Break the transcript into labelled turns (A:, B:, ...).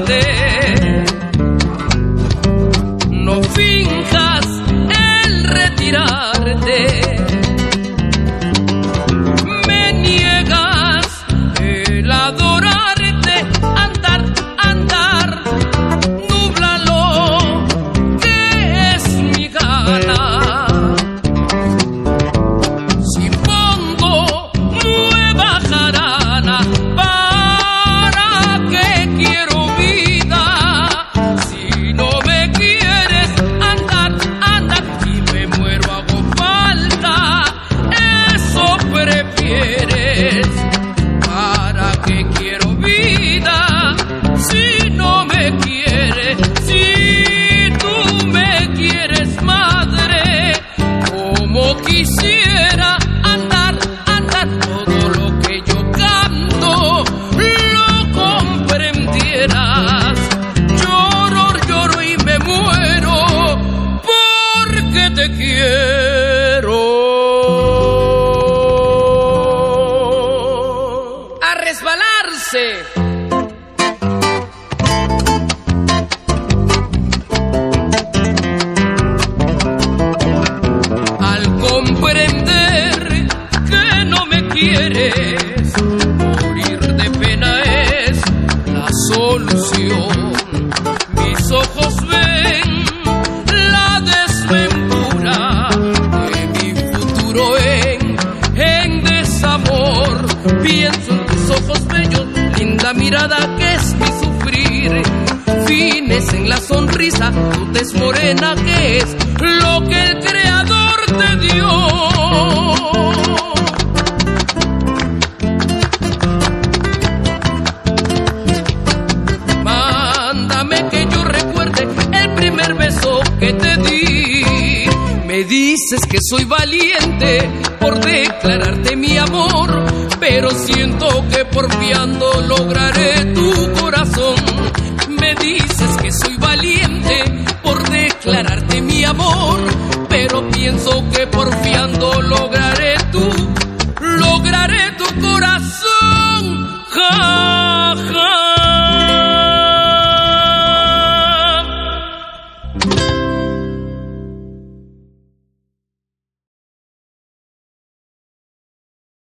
A: نف کا رو رس والا سے الگ میں کیے پین سو لو سیو سو میرا سنگلا سون دہرتے میرے سو کے دس کے سوئی والی پورتے کرتے میاں مور رے پورا سمنے پرفیاند